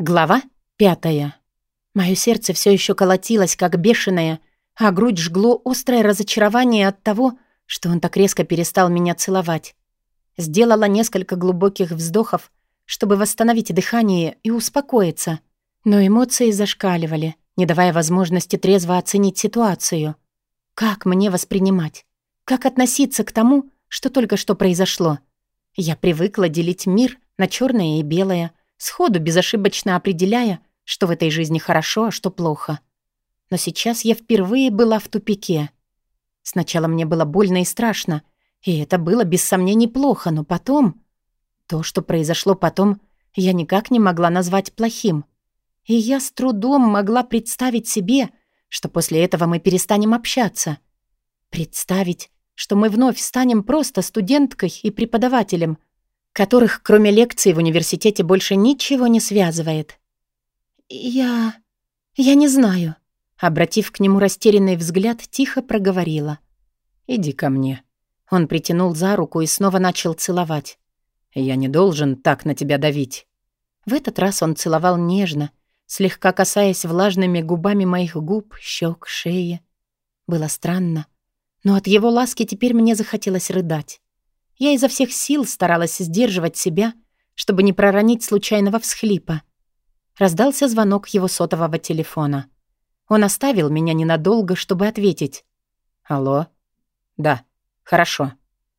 Глава пятая. Мое сердце все еще колотилось, как бешеное, а грудь жгло острое разочарование от того, что он так резко перестал меня целовать. Сделала несколько глубоких вздохов, чтобы восстановить дыхание и успокоиться, но эмоции зашкаливали, не давая возможности трезво оценить ситуацию. Как мне воспринимать? Как относиться к тому, что только что произошло? Я привыкла делить мир на черное и белое, сходу безошибочно определяя, что в этой жизни хорошо, а что плохо. Но сейчас я впервые была в тупике. Сначала мне было больно и страшно, и это было без сомнений плохо, но потом... То, что произошло потом, я никак не могла назвать плохим. И я с трудом могла представить себе, что после этого мы перестанем общаться. Представить, что мы вновь станем просто студенткой и преподавателем — которых, кроме лекций в университете, больше ничего не связывает. «Я... я не знаю», — обратив к нему растерянный взгляд, тихо проговорила. «Иди ко мне». Он притянул за руку и снова начал целовать. «Я не должен так на тебя давить». В этот раз он целовал нежно, слегка касаясь влажными губами моих губ, щек, шеи. Было странно, но от его ласки теперь мне захотелось рыдать. Я изо всех сил старалась сдерживать себя, чтобы не проронить случайного всхлипа. Раздался звонок его сотового телефона. Он оставил меня ненадолго, чтобы ответить. «Алло?» «Да, хорошо».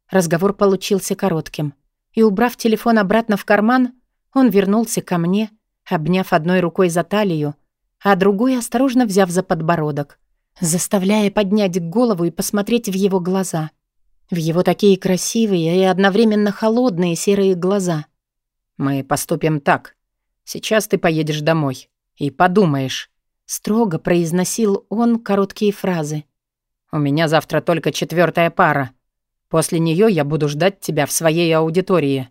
Разговор получился коротким. И, убрав телефон обратно в карман, он вернулся ко мне, обняв одной рукой за талию, а другой осторожно взяв за подбородок, заставляя поднять голову и посмотреть в его глаза — в его такие красивые и одновременно холодные серые глаза. «Мы поступим так. Сейчас ты поедешь домой и подумаешь», — строго произносил он короткие фразы. «У меня завтра только четвертая пара. После нее я буду ждать тебя в своей аудитории.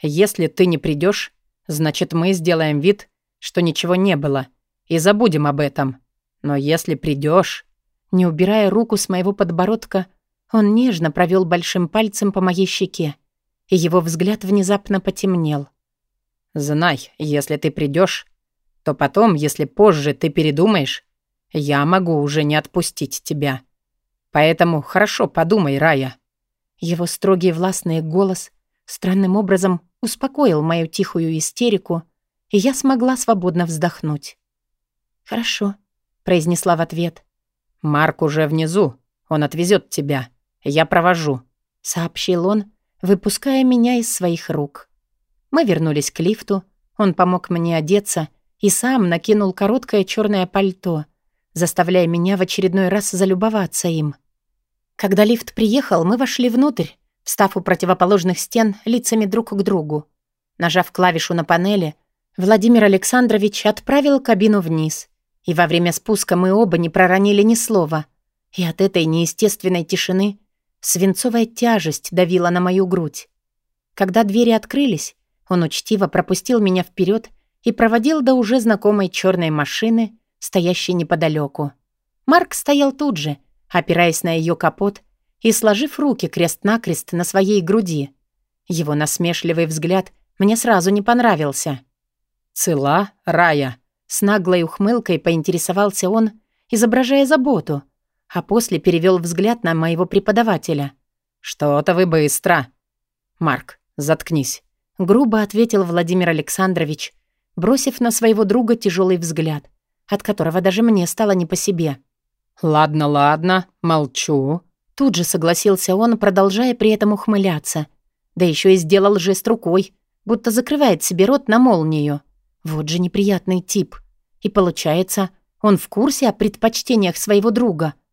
Если ты не придешь, значит, мы сделаем вид, что ничего не было, и забудем об этом. Но если придешь, Не убирая руку с моего подбородка, он нежно провел большим пальцем по моей щеке, и его взгляд внезапно потемнел. «Знай, если ты придешь, то потом, если позже ты передумаешь, я могу уже не отпустить тебя. Поэтому хорошо подумай, Рая». Его строгий властный голос странным образом успокоил мою тихую истерику, и я смогла свободно вздохнуть. «Хорошо», — произнесла в ответ. «Марк уже внизу, он отвезет тебя. «Я провожу», — сообщил он, выпуская меня из своих рук. Мы вернулись к лифту, он помог мне одеться и сам накинул короткое черное пальто, заставляя меня в очередной раз залюбоваться им. Когда лифт приехал, мы вошли внутрь, встав у противоположных стен лицами друг к другу. Нажав клавишу на панели, Владимир Александрович отправил кабину вниз, и во время спуска мы оба не проронили ни слова. И от этой неестественной тишины Свинцовая тяжесть давила на мою грудь. Когда двери открылись, он учтиво пропустил меня вперед и проводил до уже знакомой черной машины, стоящей неподалеку. Марк стоял тут же, опираясь на ее капот и сложив руки крест-накрест на своей груди. Его насмешливый взгляд мне сразу не понравился. «Цела, Рая?» С наглой ухмылкой поинтересовался он, изображая заботу — а после перевел взгляд на моего преподавателя. «Что-то вы быстро!» «Марк, заткнись!» — грубо ответил Владимир Александрович, бросив на своего друга тяжелый взгляд, от которого даже мне стало не по себе. «Ладно, ладно, молчу». Тут же согласился он, продолжая при этом ухмыляться. Да еще и сделал жест рукой, будто закрывает себе рот на молнию. Вот же неприятный тип. И получается, он в курсе о предпочтениях своего друга —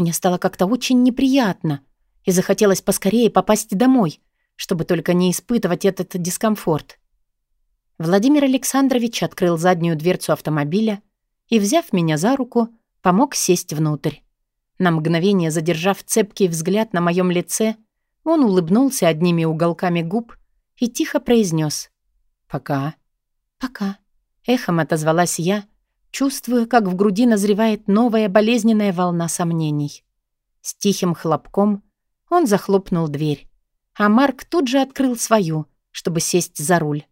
мне стало как-то очень неприятно и захотелось поскорее попасть домой, чтобы только не испытывать этот дискомфорт. Владимир Александрович открыл заднюю дверцу автомобиля и, взяв меня за руку, помог сесть внутрь. На мгновение задержав цепкий взгляд на моем лице, он улыбнулся одними уголками губ и тихо произнес «Пока». «Пока», — эхом отозвалась я, чувствуя, как в груди назревает новая болезненная волна сомнений. С тихим хлопком он захлопнул дверь, а Марк тут же открыл свою, чтобы сесть за руль.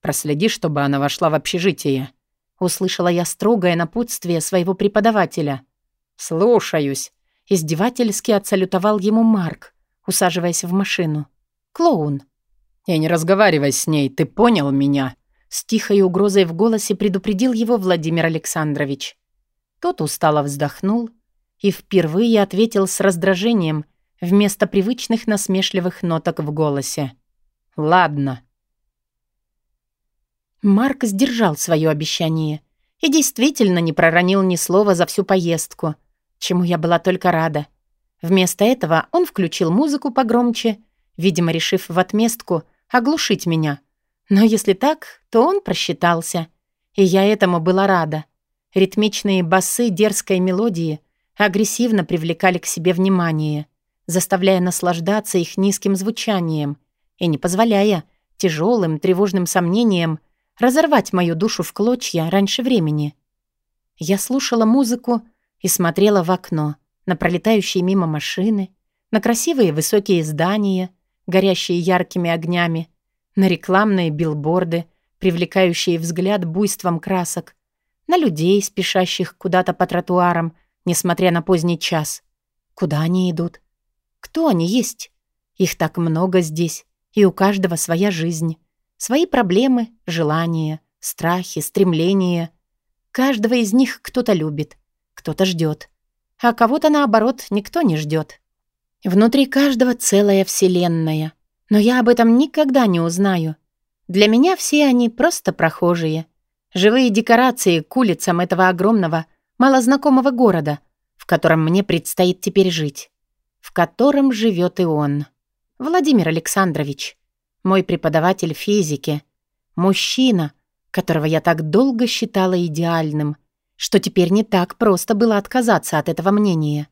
Проследи, чтобы она вошла в общежитие». Услышала я строгое напутствие своего преподавателя. «Слушаюсь», — издевательски отсалютовал ему Марк, усаживаясь в машину. «Клоун». «И не разговаривай с ней, ты понял меня?» С тихой угрозой в голосе предупредил его Владимир Александрович. Тот устало вздохнул и впервые ответил с раздражением вместо привычных насмешливых ноток в голосе. «Ладно». Марк сдержал свое обещание и действительно не проронил ни слова за всю поездку, чему я была только рада. Вместо этого он включил музыку погромче, видимо, решив в отместку оглушить меня. Но если так, то он просчитался. И я этому была рада. Ритмичные басы дерзкой мелодии агрессивно привлекали к себе внимание, заставляя наслаждаться их низким звучанием и не позволяя тяжелым тревожным сомнениям разорвать мою душу в клочья раньше времени. Я слушала музыку и смотрела в окно на пролетающие мимо машины, на красивые высокие здания, горящие яркими огнями, на рекламные билборды, привлекающие взгляд буйством красок, на людей, спешащих куда-то по тротуарам, несмотря на поздний час. Куда они идут? Кто они есть? Их так много здесь, и у каждого своя жизнь. Свои проблемы, желания, страхи, стремления. Каждого из них кто-то любит, кто-то ждет, а кого-то, наоборот, никто не ждет. Внутри каждого целая вселенная. Но я об этом никогда не узнаю. Для меня все они просто прохожие. Живые декорации к улицам этого огромного, малознакомого города, в котором мне предстоит теперь жить. В котором живет и он. Владимир Александрович. Мой преподаватель физики. Мужчина, которого я так долго считала идеальным, что теперь не так просто было отказаться от этого мнения.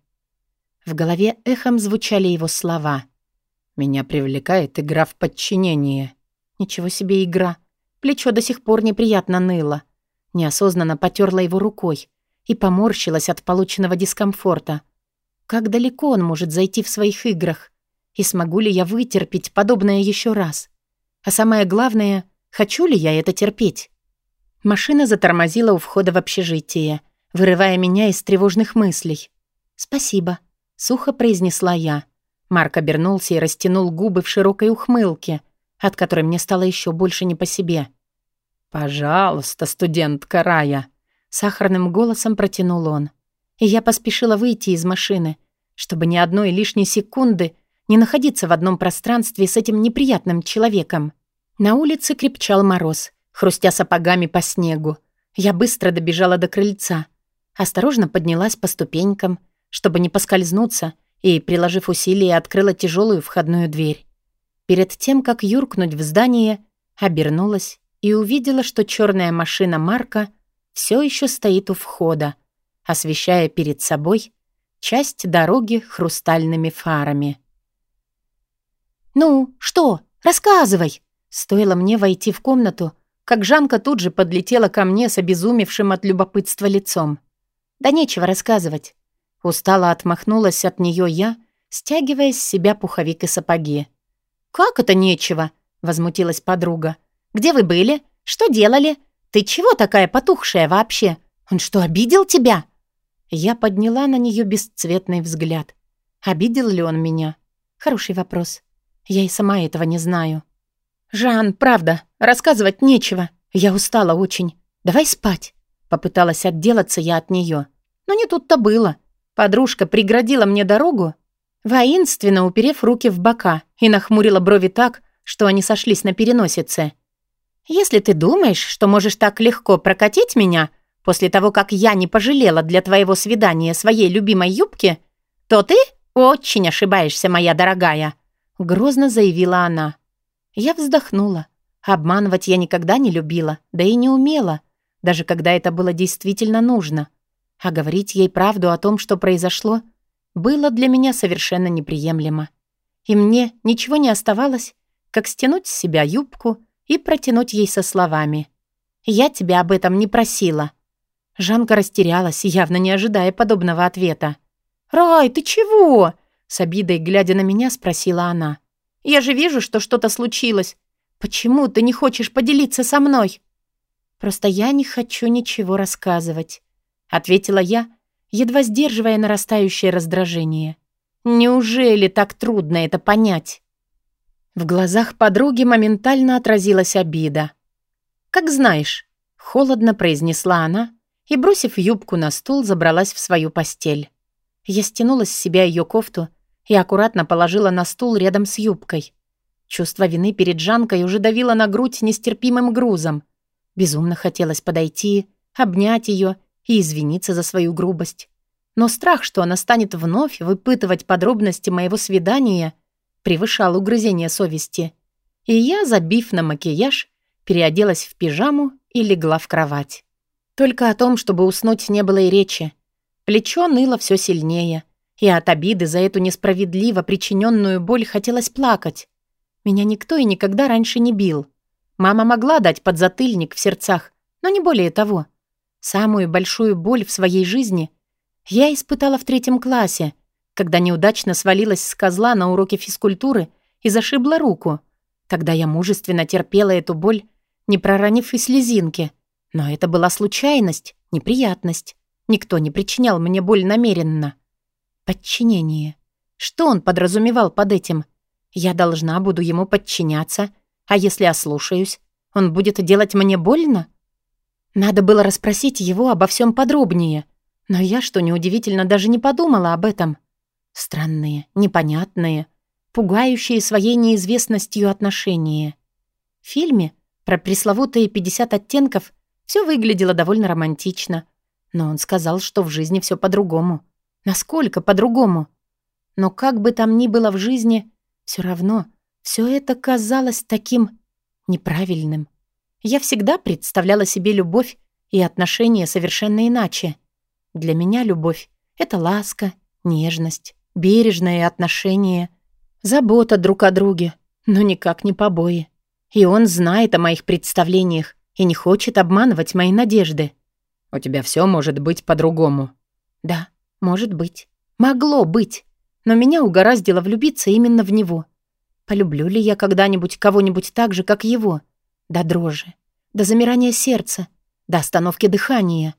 В голове эхом звучали его слова. «Меня привлекает игра в подчинение». Ничего себе игра. Плечо до сих пор неприятно ныло. Неосознанно потерла его рукой и поморщилась от полученного дискомфорта. Как далеко он может зайти в своих играх? И смогу ли я вытерпеть подобное еще раз? А самое главное, хочу ли я это терпеть? Машина затормозила у входа в общежитие, вырывая меня из тревожных мыслей. «Спасибо», Сухо произнесла я. Марк обернулся и растянул губы в широкой ухмылке, от которой мне стало еще больше не по себе. «Пожалуйста, студентка Рая», — сахарным голосом протянул он. И я поспешила выйти из машины, чтобы ни одной лишней секунды не находиться в одном пространстве с этим неприятным человеком. На улице крепчал мороз, хрустя сапогами по снегу. Я быстро добежала до крыльца, осторожно поднялась по ступенькам чтобы не поскользнуться, и, приложив усилия, открыла тяжелую входную дверь. Перед тем, как юркнуть в здание, обернулась и увидела, что черная машина Марка все еще стоит у входа, освещая перед собой часть дороги хрустальными фарами. «Ну, что? Рассказывай!» Стоило мне войти в комнату, как Жанка тут же подлетела ко мне с обезумевшим от любопытства лицом. «Да нечего рассказывать. Устало отмахнулась от нее я, стягивая с себя пуховик и сапоги. «Как это нечего?» — возмутилась подруга. «Где вы были? Что делали? Ты чего такая потухшая вообще? Он что, обидел тебя?» Я подняла на нее бесцветный взгляд. Обидел ли он меня? Хороший вопрос. Я и сама этого не знаю. «Жан, правда, рассказывать нечего. Я устала очень. Давай спать». Попыталась отделаться я от нее. Но не тут-то было. Подружка преградила мне дорогу, воинственно уперев руки в бока и нахмурила брови так, что они сошлись на переносице. «Если ты думаешь, что можешь так легко прокатить меня после того, как я не пожалела для твоего свидания своей любимой юбки, то ты очень ошибаешься, моя дорогая», — грозно заявила она. Я вздохнула. Обманывать я никогда не любила, да и не умела, даже когда это было действительно нужно — а говорить ей правду о том, что произошло, было для меня совершенно неприемлемо. И мне ничего не оставалось, как стянуть с себя юбку и протянуть ей со словами. «Я тебя об этом не просила». Жанка растерялась, явно не ожидая подобного ответа. «Рай, ты чего?» С обидой, глядя на меня, спросила она. «Я же вижу, что что-то случилось. Почему ты не хочешь поделиться со мной?» «Просто я не хочу ничего рассказывать», — ответила я, едва сдерживая нарастающее раздражение. «Неужели так трудно это понять?» В глазах подруги моментально отразилась обида. «Как знаешь», — холодно произнесла она и, бросив юбку на стул, забралась в свою постель. Я стянула с себя ее кофту и аккуратно положила на стул рядом с юбкой. Чувство вины перед Жанкой уже давило на грудь нестерпимым грузом. Безумно хотелось подойти, обнять ее и извиниться за свою грубость. Но страх, что она станет вновь выпытывать подробности моего свидания, превышал угрызение совести. И я, забив на макияж, переоделась в пижаму и легла в кровать. Только о том, чтобы уснуть, не было и речи. Плечо ныло все сильнее, и от обиды за эту несправедливо причиненную боль хотелось плакать. Меня никто и никогда раньше не бил. Мама могла дать подзатыльник в сердцах, но не более того. Самую большую боль в своей жизни я испытала в третьем классе, когда неудачно свалилась с козла на уроке физкультуры и зашибла руку. Тогда я мужественно терпела эту боль, не проронив и слезинки. Но это была случайность, неприятность. Никто не причинял мне боль намеренно. Подчинение. Что он подразумевал под этим? Я должна буду ему подчиняться, а если ослушаюсь, он будет делать мне больно? Надо было расспросить его обо всем подробнее, но я, что неудивительно, даже не подумала об этом. Странные, непонятные, пугающие своей неизвестностью отношения. В фильме про пресловутые 50 оттенков все выглядело довольно романтично — но он сказал, что в жизни все по-другому. Насколько по-другому? Но как бы там ни было в жизни, все равно все это казалось таким неправильным. Я всегда представляла себе любовь и отношения совершенно иначе. Для меня любовь — это ласка, нежность, бережное отношение, забота друг о друге, но никак не побои. И он знает о моих представлениях и не хочет обманывать мои надежды. У тебя все может быть по-другому». «Да, может быть. Могло быть. Но меня угораздило влюбиться именно в него. Полюблю ли я когда-нибудь кого-нибудь так же, как его? До дрожи, до замирания сердца, до остановки дыхания.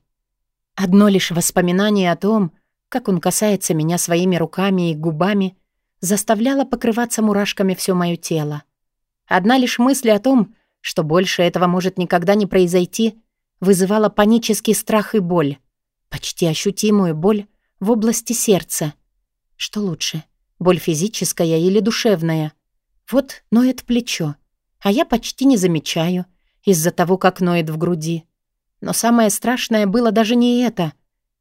Одно лишь воспоминание о том, как он касается меня своими руками и губами, заставляло покрываться мурашками все мое тело. Одна лишь мысль о том, что больше этого может никогда не произойти, вызывала панический страх и боль, почти ощутимую боль в области сердца. Что лучше, боль физическая или душевная? Вот ноет плечо, а я почти не замечаю из-за того, как ноет в груди. Но самое страшное было даже не это.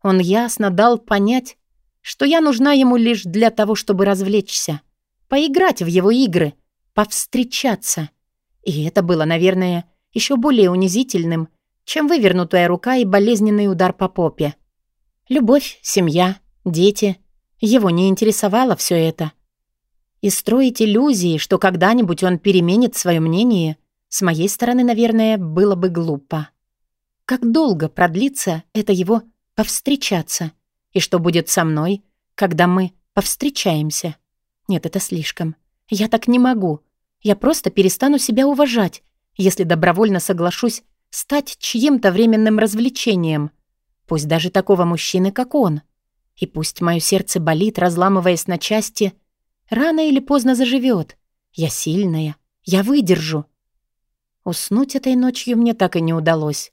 Он ясно дал понять, что я нужна ему лишь для того, чтобы развлечься, поиграть в его игры, повстречаться. И это было, наверное, еще более унизительным, чем вывернутая рука и болезненный удар по попе. Любовь, семья, дети. Его не интересовало все это. И строить иллюзии, что когда-нибудь он переменит свое мнение, с моей стороны, наверное, было бы глупо. Как долго продлится это его повстречаться? И что будет со мной, когда мы повстречаемся? Нет, это слишком. Я так не могу. Я просто перестану себя уважать, если добровольно соглашусь стать чьим-то временным развлечением, пусть даже такого мужчины, как он. И пусть мое сердце болит, разламываясь на части, рано или поздно заживет. Я сильная, я выдержу. Уснуть этой ночью мне так и не удалось.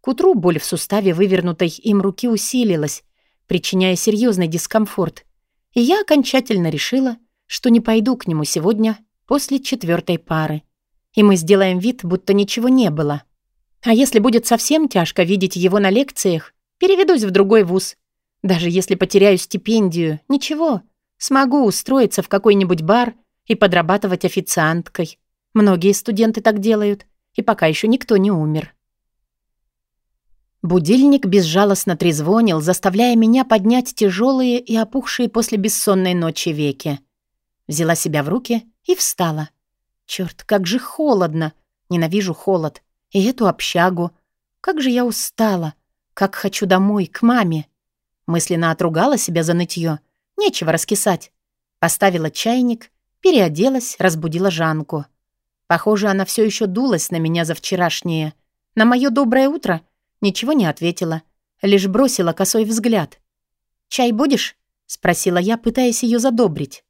К утру боль в суставе вывернутой им руки усилилась, причиняя серьезный дискомфорт. И я окончательно решила, что не пойду к нему сегодня после четвертой пары. И мы сделаем вид, будто ничего не было. А если будет совсем тяжко видеть его на лекциях, переведусь в другой вуз. Даже если потеряю стипендию, ничего. Смогу устроиться в какой-нибудь бар и подрабатывать официанткой. Многие студенты так делают, и пока еще никто не умер. Будильник безжалостно трезвонил, заставляя меня поднять тяжелые и опухшие после бессонной ночи веки. Взяла себя в руки и встала. Черт, как же холодно! Ненавижу холод. И эту общагу. Как же я устала. Как хочу домой, к маме. Мысленно отругала себя за нытье. Нечего раскисать. Поставила чайник, переоделась, разбудила Жанку. Похоже, она все еще дулась на меня за вчерашнее. На мое доброе утро ничего не ответила, лишь бросила косой взгляд. «Чай будешь?» — спросила я, пытаясь ее задобрить.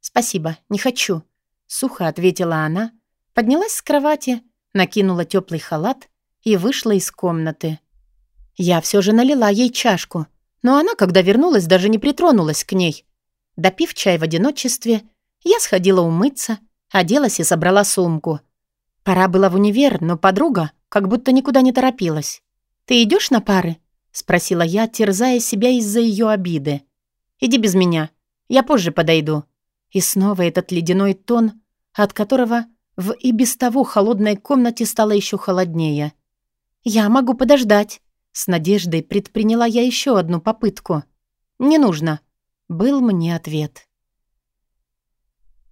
«Спасибо, не хочу», — сухо ответила она, поднялась с кровати, накинула теплый халат и вышла из комнаты. Я все же налила ей чашку, но она, когда вернулась, даже не притронулась к ней. Допив чай в одиночестве, я сходила умыться, оделась и собрала сумку. Пора было в универ, но подруга как будто никуда не торопилась. «Ты идешь на пары?» — спросила я, терзая себя из-за ее обиды. «Иди без меня. Я позже подойду». И снова этот ледяной тон, от которого в и без того холодной комнате стало еще холоднее. «Я могу подождать». С надеждой предприняла я еще одну попытку. «Не нужно», — был мне ответ.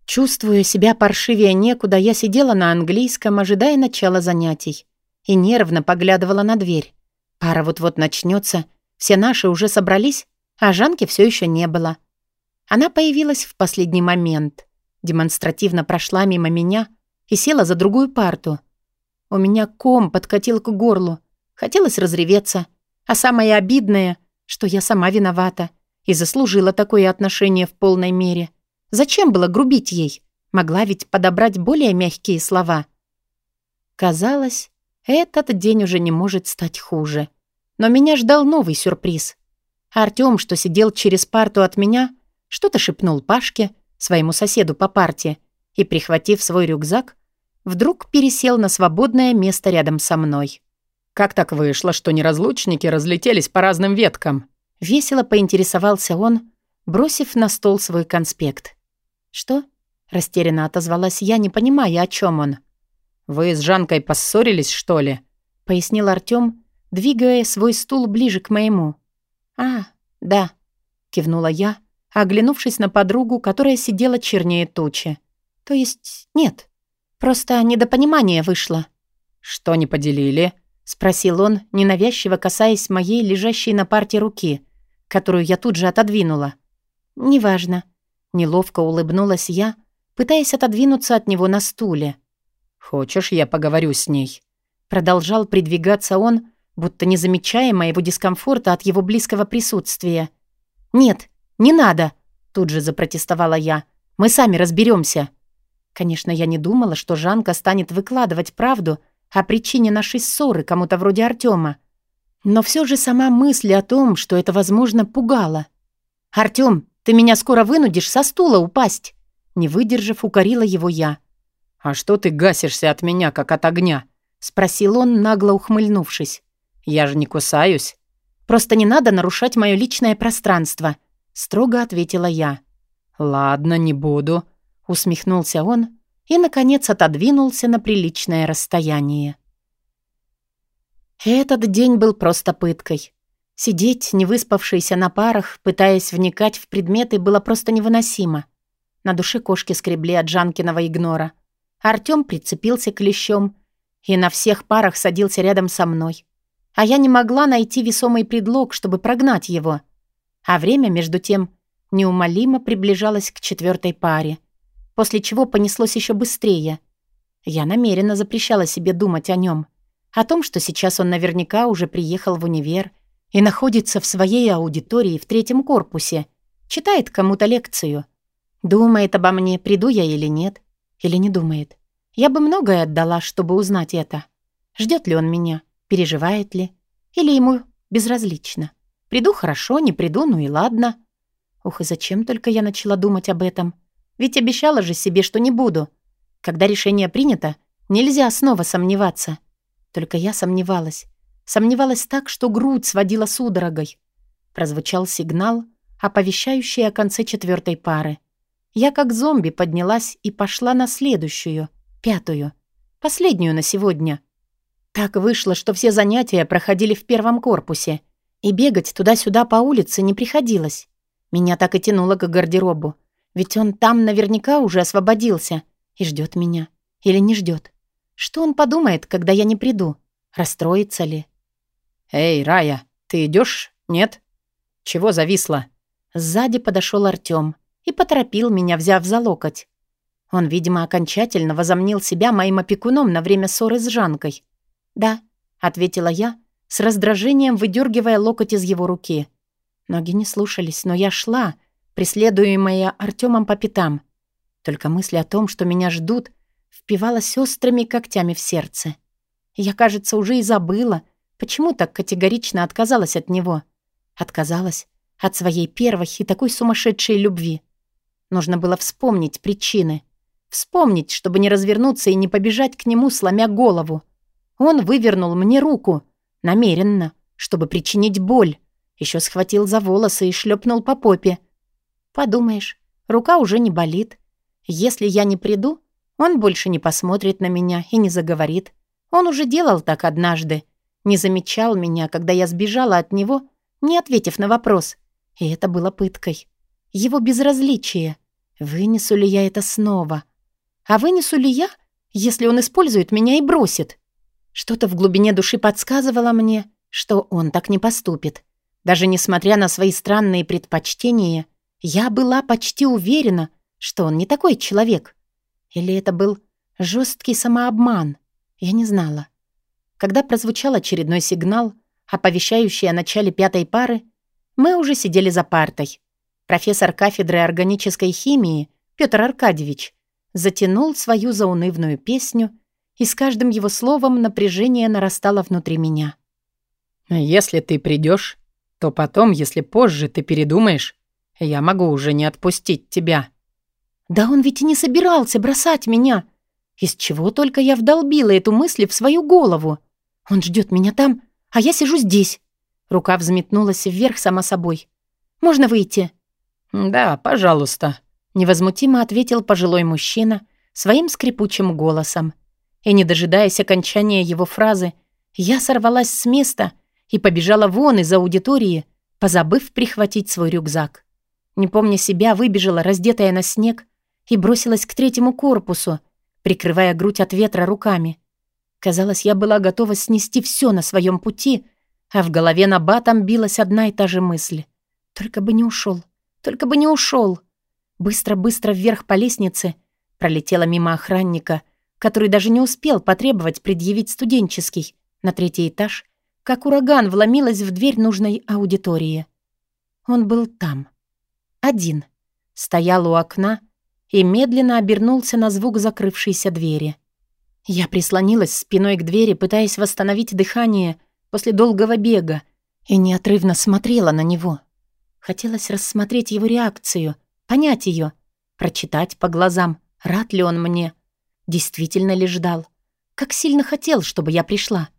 Чувствуя себя паршивее некуда, я сидела на английском, ожидая начала занятий, и нервно поглядывала на дверь. Пара вот-вот начнется, все наши уже собрались, а Жанки все еще не было. Она появилась в последний момент, демонстративно прошла мимо меня и села за другую парту. У меня ком подкатил к горлу, хотелось разреветься, а самое обидное, что я сама виновата и заслужила такое отношение в полной мере. Зачем было грубить ей? Могла ведь подобрать более мягкие слова. Казалось, этот день уже не может стать хуже. Но меня ждал новый сюрприз. Артём, что сидел через парту от меня, что-то шепнул Пашке, своему соседу по парте, и, прихватив свой рюкзак, вдруг пересел на свободное место рядом со мной. «Как так вышло, что неразлучники разлетелись по разным веткам?» Весело поинтересовался он, бросив на стол свой конспект. «Что?» — растерянно отозвалась я, не понимая, о чем он. «Вы с Жанкой поссорились, что ли?» — пояснил Артём, двигая свой стул ближе к моему. «А, да», — кивнула я, оглянувшись на подругу, которая сидела чернее тучи. «То есть нет, просто недопонимание вышло». «Что не поделили?» — спросил он, ненавязчиво касаясь моей лежащей на парте руки, которую я тут же отодвинула. «Неважно». Неловко улыбнулась я, пытаясь отодвинуться от него на стуле. «Хочешь, я поговорю с ней?» Продолжал придвигаться он, будто не замечая моего дискомфорта от его близкого присутствия. «Нет, не надо!» Тут же запротестовала я. «Мы сами разберемся. Конечно, я не думала, что Жанка станет выкладывать правду о причине нашей ссоры кому-то вроде Артема. Но все же сама мысль о том, что это, возможно, пугала. «Артём, ты меня скоро вынудишь со стула упасть!» Не выдержав, укорила его я. «А что ты гасишься от меня, как от огня?» — спросил он, нагло ухмыльнувшись. «Я же не кусаюсь». «Просто не надо нарушать мое личное пространство», — строго ответила я. «Ладно, не буду», — усмехнулся он и, наконец, отодвинулся на приличное расстояние. Этот день был просто пыткой. Сидеть, не выспавшийся на парах, пытаясь вникать в предметы, было просто невыносимо. На душе кошки скребли от Жанкиного игнора — Артём прицепился клещом и на всех парах садился рядом со мной. А я не могла найти весомый предлог, чтобы прогнать его. А время, между тем, неумолимо приближалось к четвертой паре, после чего понеслось еще быстрее. Я намеренно запрещала себе думать о нем, о том, что сейчас он наверняка уже приехал в универ и находится в своей аудитории в третьем корпусе, читает кому-то лекцию. Думает обо мне, приду я или нет. Или не думает? Я бы многое отдала, чтобы узнать это. Ждет ли он меня? Переживает ли? Или ему безразлично? Приду хорошо, не приду, ну и ладно. Ух, и зачем только я начала думать об этом? Ведь обещала же себе, что не буду. Когда решение принято, нельзя снова сомневаться. Только я сомневалась. Сомневалась так, что грудь сводила судорогой. Прозвучал сигнал, оповещающий о конце четвертой пары. Я как зомби поднялась и пошла на следующую, пятую, последнюю на сегодня. Так вышло, что все занятия проходили в первом корпусе, и бегать туда-сюда по улице не приходилось. Меня так и тянуло к гардеробу, ведь он там наверняка уже освободился и ждет меня. Или не ждет. Что он подумает, когда я не приду? Расстроится ли? «Эй, Рая, ты идешь? Нет? Чего зависла?» Сзади подошел Артём и поторопил меня, взяв за локоть. Он, видимо, окончательно возомнил себя моим опекуном на время ссоры с Жанкой. «Да», — ответила я, с раздражением выдергивая локоть из его руки. Ноги не слушались, но я шла, преследуемая Артемом по пятам. Только мысль о том, что меня ждут, впивалась острыми когтями в сердце. Я, кажется, уже и забыла, почему так категорично отказалась от него. Отказалась от своей первой и такой сумасшедшей любви. Нужно было вспомнить причины. Вспомнить, чтобы не развернуться и не побежать к нему, сломя голову. Он вывернул мне руку. Намеренно, чтобы причинить боль. Еще схватил за волосы и шлепнул по попе. Подумаешь, рука уже не болит. Если я не приду, он больше не посмотрит на меня и не заговорит. Он уже делал так однажды. Не замечал меня, когда я сбежала от него, не ответив на вопрос. И это было пыткой. Его безразличие. Вынесу ли я это снова? А вынесу ли я, если он использует меня и бросит? Что-то в глубине души подсказывало мне, что он так не поступит. Даже несмотря на свои странные предпочтения, я была почти уверена, что он не такой человек. Или это был жесткий самообман? Я не знала. Когда прозвучал очередной сигнал, оповещающий о начале пятой пары, мы уже сидели за партой. Профессор кафедры органической химии Петр Аркадьевич затянул свою заунывную песню, и с каждым его словом напряжение нарастало внутри меня. «Если ты придешь, то потом, если позже ты передумаешь, я могу уже не отпустить тебя». «Да он ведь и не собирался бросать меня. Из чего только я вдолбила эту мысль в свою голову. Он ждет меня там, а я сижу здесь». Рука взметнулась вверх сама собой. «Можно выйти?» «Да, пожалуйста», — невозмутимо ответил пожилой мужчина своим скрипучим голосом. И, не дожидаясь окончания его фразы, я сорвалась с места и побежала вон из аудитории, позабыв прихватить свой рюкзак. Не помня себя, выбежала, раздетая на снег, и бросилась к третьему корпусу, прикрывая грудь от ветра руками. Казалось, я была готова снести все на своем пути, а в голове на батом билась одна и та же мысль. Только бы не ушел. Только бы не ушел. Быстро-быстро вверх по лестнице пролетела мимо охранника, который даже не успел потребовать предъявить студенческий на третий этаж, как ураган вломилась в дверь нужной аудитории. Он был там. Один. Стоял у окна и медленно обернулся на звук закрывшейся двери. Я прислонилась спиной к двери, пытаясь восстановить дыхание после долгого бега, и неотрывно смотрела на него. Хотелось рассмотреть его реакцию, понять ее, прочитать по глазам, рад ли он мне, действительно ли ждал, как сильно хотел, чтобы я пришла.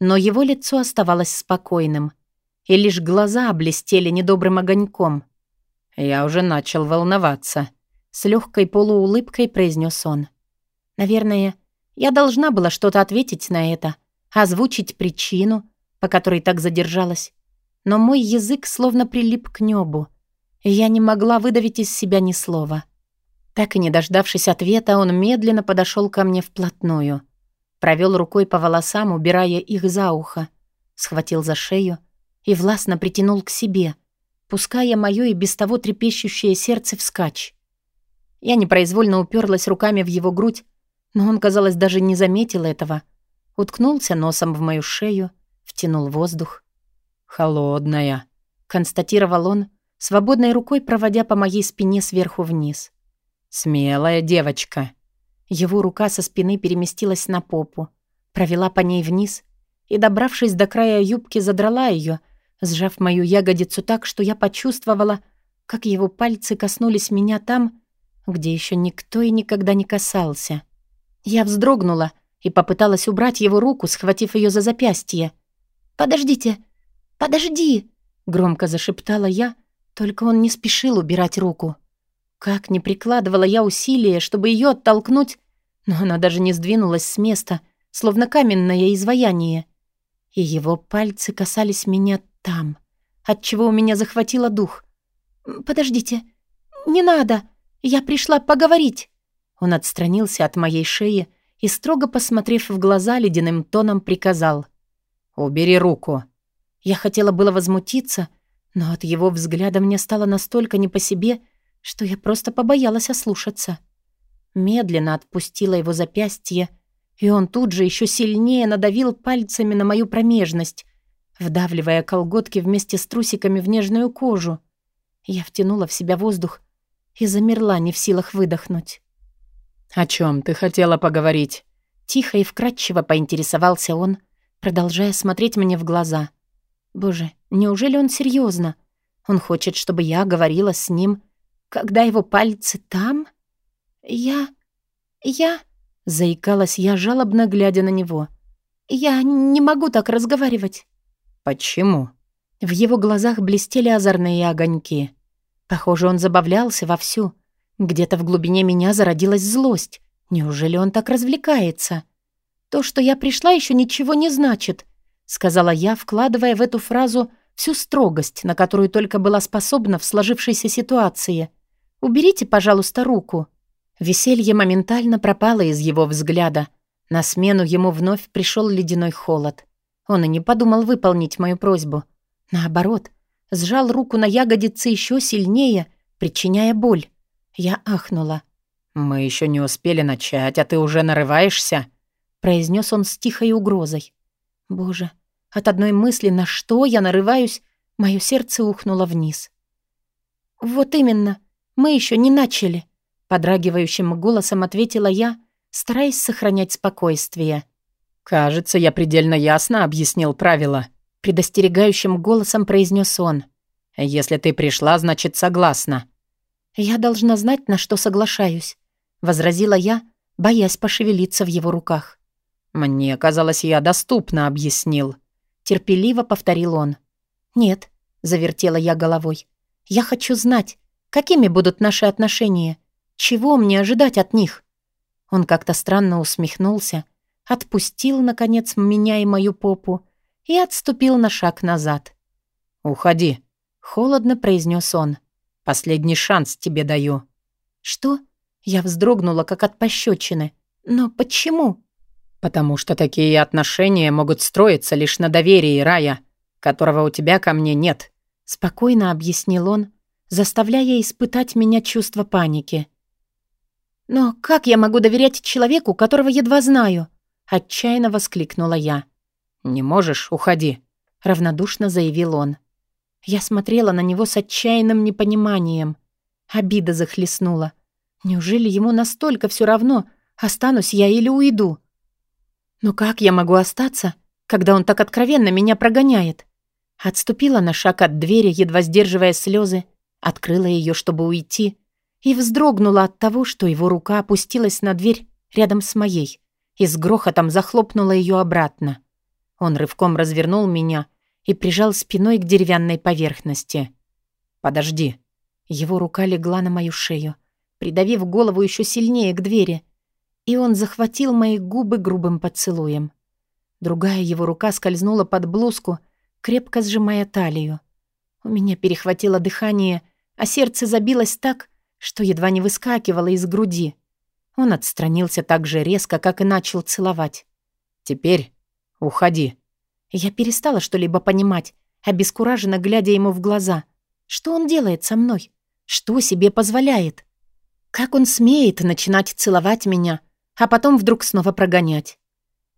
Но его лицо оставалось спокойным, и лишь глаза блестели недобрым огоньком. «Я уже начал волноваться», — с легкой полуулыбкой произнес он. «Наверное, я должна была что-то ответить на это, озвучить причину, по которой так задержалась но мой язык словно прилип к небу, я не могла выдавить из себя ни слова. Так и не дождавшись ответа, он медленно подошел ко мне вплотную, провел рукой по волосам, убирая их за ухо, схватил за шею и властно притянул к себе, пуская моё и без того трепещущее сердце вскачь. Я непроизвольно уперлась руками в его грудь, но он, казалось, даже не заметил этого. Уткнулся носом в мою шею, втянул воздух «Холодная», — констатировал он, свободной рукой проводя по моей спине сверху вниз. «Смелая девочка». Его рука со спины переместилась на попу, провела по ней вниз и, добравшись до края юбки, задрала ее, сжав мою ягодицу так, что я почувствовала, как его пальцы коснулись меня там, где еще никто и никогда не касался. Я вздрогнула и попыталась убрать его руку, схватив ее за запястье. «Подождите!» «Подожди!» — громко зашептала я, только он не спешил убирать руку. Как не прикладывала я усилия, чтобы ее оттолкнуть, но она даже не сдвинулась с места, словно каменное изваяние. И его пальцы касались меня там, отчего у меня захватило дух. «Подождите, не надо, я пришла поговорить». Он отстранился от моей шеи и, строго посмотрев в глаза, ледяным тоном приказал. «Убери руку». Я хотела было возмутиться, но от его взгляда мне стало настолько не по себе, что я просто побоялась ослушаться. медленно отпустила его запястье, и он тут же еще сильнее надавил пальцами на мою промежность, вдавливая колготки вместе с трусиками в нежную кожу. Я втянула в себя воздух и замерла, не в силах выдохнуть. «О чем ты хотела поговорить?» Тихо и вкрадчиво поинтересовался он, продолжая смотреть мне в глаза. «Боже, неужели он серьезно? Он хочет, чтобы я говорила с ним, когда его пальцы там? Я... я...» Заикалась я, жалобно глядя на него. «Я не могу так разговаривать». «Почему?» В его глазах блестели озорные огоньки. Похоже, он забавлялся вовсю. Где-то в глубине меня зародилась злость. Неужели он так развлекается? То, что я пришла, еще ничего не значит, сказала я, вкладывая в эту фразу всю строгость, на которую только была способна в сложившейся ситуации. Уберите, пожалуйста, руку. Веселье моментально пропало из его взгляда. На смену ему вновь пришел ледяной холод. Он и не подумал выполнить мою просьбу. Наоборот, сжал руку на ягодице еще сильнее, причиняя боль. Я ахнула. «Мы еще не успели начать, а ты уже нарываешься?» произнес он с тихой угрозой. «Боже, от одной мысли, на что я нарываюсь, мое сердце ухнуло вниз». «Вот именно, мы еще не начали», подрагивающим голосом ответила я, стараясь сохранять спокойствие. «Кажется, я предельно ясно объяснил правила», предостерегающим голосом произнес он. «Если ты пришла, значит, согласна». «Я должна знать, на что соглашаюсь», — возразила я, боясь пошевелиться в его руках. «Мне казалось, я доступно объяснил», — терпеливо повторил он. «Нет», — завертела я головой. «Я хочу знать, какими будут наши отношения, чего мне ожидать от них». Он как-то странно усмехнулся, отпустил, наконец, меня и мою попу и отступил на шаг назад. «Уходи», — холодно произнес он. «Последний шанс тебе даю». «Что?» Я вздрогнула, как от пощечины. «Но почему?» «Потому что такие отношения могут строиться лишь на доверии, Рая, которого у тебя ко мне нет», — спокойно объяснил он, заставляя испытать меня чувство паники. «Но как я могу доверять человеку, которого едва знаю?» — отчаянно воскликнула я. «Не можешь? Уходи», — равнодушно заявил он. Я смотрела на него с отчаянным непониманием. Обида захлестнула. Неужели ему настолько все равно, останусь я или уйду? Но как я могу остаться, когда он так откровенно меня прогоняет? Отступила на шаг от двери, едва сдерживая слезы, открыла ее, чтобы уйти, и вздрогнула от того, что его рука опустилась на дверь рядом с моей и с грохотом захлопнула ее обратно. Он рывком развернул меня и прижал спиной к деревянной поверхности. «Подожди». Его рука легла на мою шею, придавив голову еще сильнее к двери, и он захватил мои губы грубым поцелуем. Другая его рука скользнула под блузку, крепко сжимая талию. У меня перехватило дыхание, а сердце забилось так, что едва не выскакивало из груди. Он отстранился так же резко, как и начал целовать. «Теперь «Уходи». Я перестала что-либо понимать, обескураженно глядя ему в глаза. Что он делает со мной? Что себе позволяет? Как он смеет начинать целовать меня, а потом вдруг снова прогонять?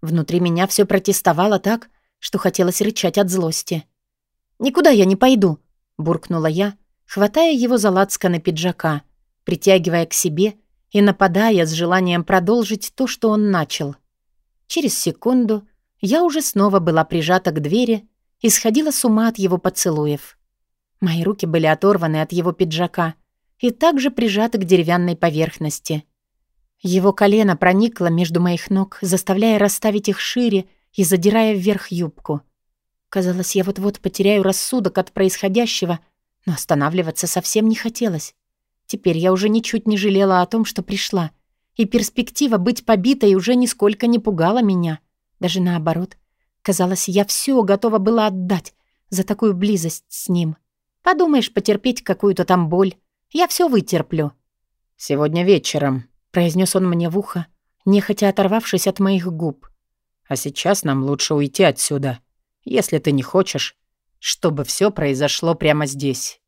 Внутри меня все протестовало так, что хотелось рычать от злости. «Никуда я не пойду», — буркнула я, хватая его за лацканы пиджака, притягивая к себе и нападая с желанием продолжить то, что он начал. Через секунду я уже снова была прижата к двери и сходила с ума от его поцелуев. Мои руки были оторваны от его пиджака и также прижаты к деревянной поверхности. Его колено проникло между моих ног, заставляя расставить их шире и задирая вверх юбку. Казалось, я вот-вот потеряю рассудок от происходящего, но останавливаться совсем не хотелось. Теперь я уже ничуть не жалела о том, что пришла, и перспектива быть побитой уже нисколько не пугала меня. Даже наоборот. Казалось, я все готова была отдать за такую близость с ним. Подумаешь, потерпеть какую-то там боль. Я все вытерплю. «Сегодня вечером», — произнес он мне в ухо, нехотя оторвавшись от моих губ. «А сейчас нам лучше уйти отсюда, если ты не хочешь, чтобы все произошло прямо здесь».